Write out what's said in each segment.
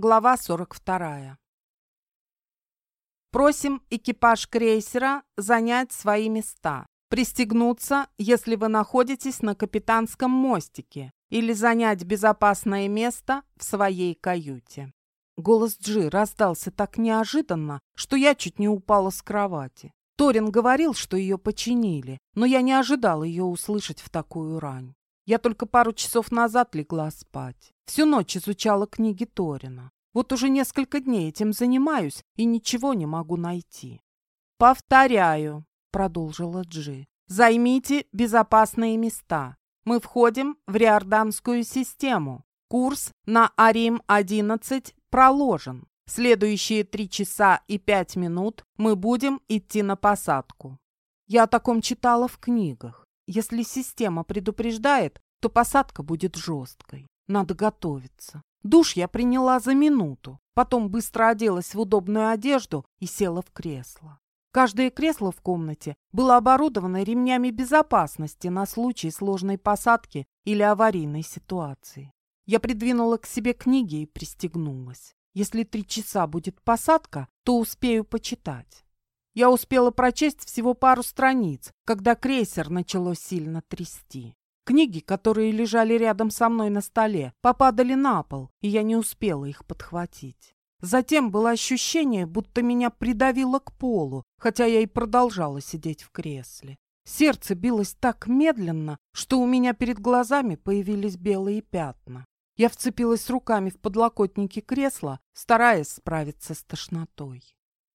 Глава 42. Просим экипаж крейсера занять свои места. Пристегнуться, если вы находитесь на капитанском мостике, или занять безопасное место в своей каюте. Голос Джи раздался так неожиданно, что я чуть не упала с кровати. Торин говорил, что ее починили, но я не ожидала ее услышать в такую рань. Я только пару часов назад легла спать. Всю ночь изучала книги Торина. Вот уже несколько дней этим занимаюсь и ничего не могу найти. «Повторяю», — продолжила Джи, — «займите безопасные места. Мы входим в Риорданскую систему. Курс на Арим-11 проложен. Следующие три часа и пять минут мы будем идти на посадку». Я о таком читала в книгах. Если система предупреждает, то посадка будет жесткой. Надо готовиться. Душ я приняла за минуту, потом быстро оделась в удобную одежду и села в кресло. Каждое кресло в комнате было оборудовано ремнями безопасности на случай сложной посадки или аварийной ситуации. Я придвинула к себе книги и пристегнулась. Если три часа будет посадка, то успею почитать. Я успела прочесть всего пару страниц, когда крейсер начало сильно трясти. Книги, которые лежали рядом со мной на столе, попадали на пол, и я не успела их подхватить. Затем было ощущение, будто меня придавило к полу, хотя я и продолжала сидеть в кресле. Сердце билось так медленно, что у меня перед глазами появились белые пятна. Я вцепилась руками в подлокотники кресла, стараясь справиться с тошнотой.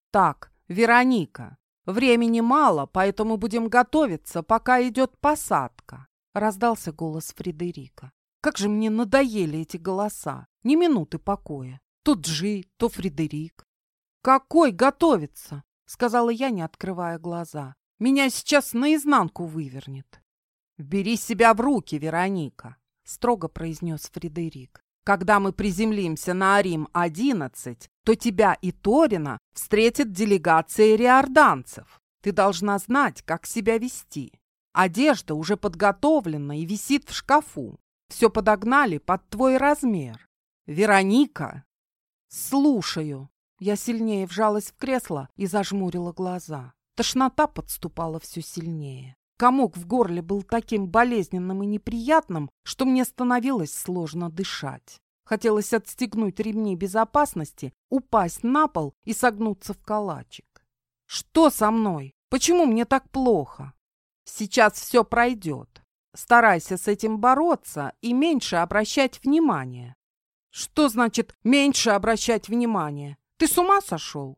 «Так, Вероника, времени мало, поэтому будем готовиться, пока идет посадка. Раздался голос Фредерика. Как же мне надоели эти голоса. Ни минуты покоя. То Джи, то Фредерик. «Какой готовится?» — сказала я, не открывая глаза. «Меня сейчас наизнанку вывернет». «Бери себя в руки, Вероника», — строго произнес Фредерик. «Когда мы приземлимся на Арим-11, то тебя и Торина встретит делегация риорданцев. Ты должна знать, как себя вести. Одежда уже подготовлена и висит в шкафу. Все подогнали под твой размер. Вероника!» «Слушаю!» Я сильнее вжалась в кресло и зажмурила глаза. Тошнота подступала все сильнее. Комок в горле был таким болезненным и неприятным, что мне становилось сложно дышать. Хотелось отстегнуть ремни безопасности, упасть на пол и согнуться в калачик. «Что со мной? Почему мне так плохо?» Сейчас все пройдет. Старайся с этим бороться и меньше обращать внимание. Что значит меньше обращать внимание? Ты с ума сошел?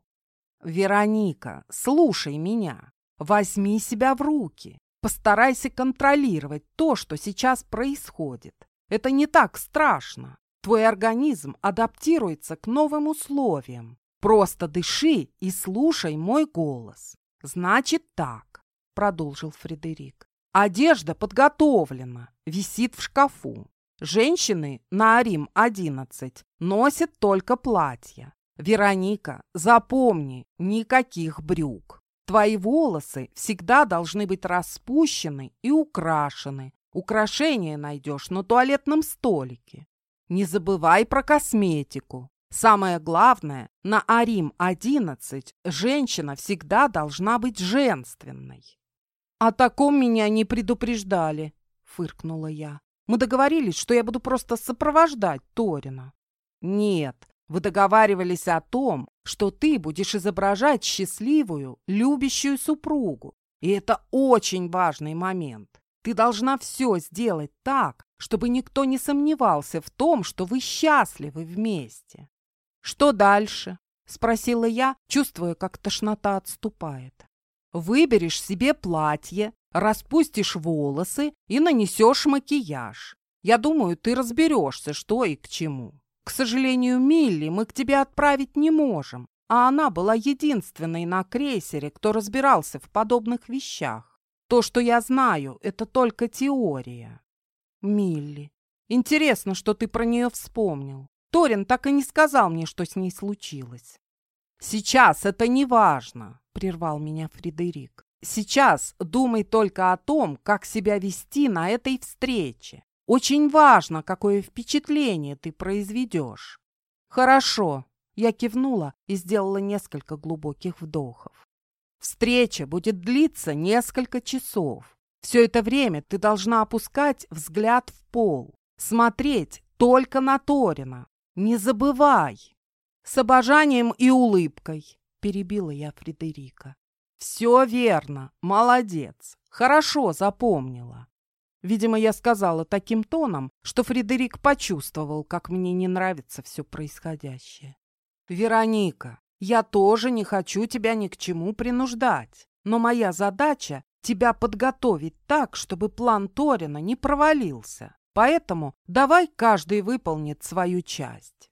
Вероника, слушай меня. Возьми себя в руки. Постарайся контролировать то, что сейчас происходит. Это не так страшно. Твой организм адаптируется к новым условиям. Просто дыши и слушай мой голос. Значит так продолжил Фредерик. Одежда подготовлена, висит в шкафу. Женщины на Арим-11 носят только платья. Вероника, запомни, никаких брюк. Твои волосы всегда должны быть распущены и украшены. Украшения найдешь на туалетном столике. Не забывай про косметику. Самое главное, на Арим-11 женщина всегда должна быть женственной. «О таком меня не предупреждали», — фыркнула я. «Мы договорились, что я буду просто сопровождать Торина». «Нет, вы договаривались о том, что ты будешь изображать счастливую, любящую супругу. И это очень важный момент. Ты должна все сделать так, чтобы никто не сомневался в том, что вы счастливы вместе. Что дальше? Спросила я, чувствуя, как тошнота отступает. Выберешь себе платье, распустишь волосы и нанесешь макияж. Я думаю, ты разберешься, что и к чему. К сожалению, Милли мы к тебе отправить не можем, а она была единственной на крейсере, кто разбирался в подобных вещах. То, что я знаю, это только теория. Милли. Интересно, что ты про нее вспомнил. Торин так и не сказал мне, что с ней случилось. Сейчас это не важно прервал меня Фредерик. Сейчас думай только о том, как себя вести на этой встрече. Очень важно, какое впечатление ты произведешь. «Хорошо». Я кивнула и сделала несколько глубоких вдохов. «Встреча будет длиться несколько часов. Все это время ты должна опускать взгляд в пол, смотреть только на Торина. Не забывай!» «С обожанием и улыбкой», — перебила я Фредерика. «Все верно. Молодец. Хорошо запомнила». Видимо, я сказала таким тоном, что Фредерик почувствовал, как мне не нравится все происходящее. «Вероника, я тоже не хочу тебя ни к чему принуждать, но моя задача — тебя подготовить так, чтобы план Торина не провалился. Поэтому давай каждый выполнит свою часть».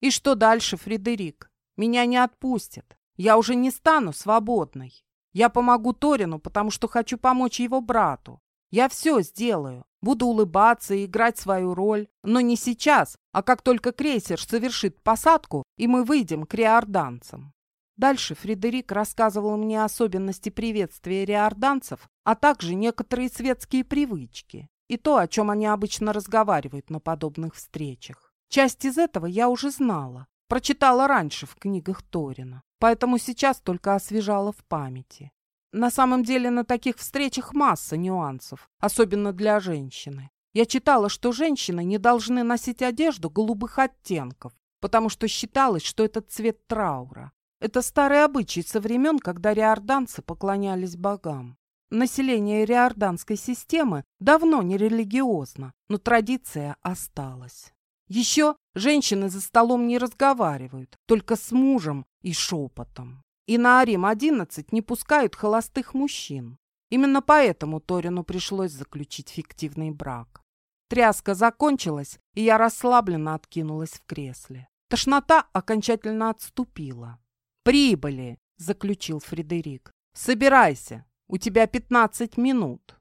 «И что дальше, Фредерик? Меня не отпустят. Я уже не стану свободной. Я помогу Торину, потому что хочу помочь его брату. Я все сделаю. Буду улыбаться и играть свою роль. Но не сейчас, а как только крейсер совершит посадку, и мы выйдем к риорданцам. Дальше Фредерик рассказывал мне особенности приветствия риорданцев, а также некоторые светские привычки и то, о чем они обычно разговаривают на подобных встречах. Часть из этого я уже знала, прочитала раньше в книгах Торина поэтому сейчас только освежала в памяти. На самом деле на таких встречах масса нюансов, особенно для женщины. Я читала, что женщины не должны носить одежду голубых оттенков, потому что считалось, что это цвет траура. Это старый обычай со времен, когда риорданцы поклонялись богам. Население риорданской системы давно не религиозно, но традиция осталась. Еще женщины за столом не разговаривают, только с мужем и шепотом. И на Арим-11 не пускают холостых мужчин. Именно поэтому Торину пришлось заключить фиктивный брак. Тряска закончилась, и я расслабленно откинулась в кресле. Тошнота окончательно отступила. «Прибыли!» — заключил Фредерик. «Собирайся, у тебя пятнадцать минут».